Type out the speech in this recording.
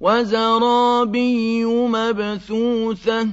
وَزَرَابِيُّ مَبْثُوثَةٌ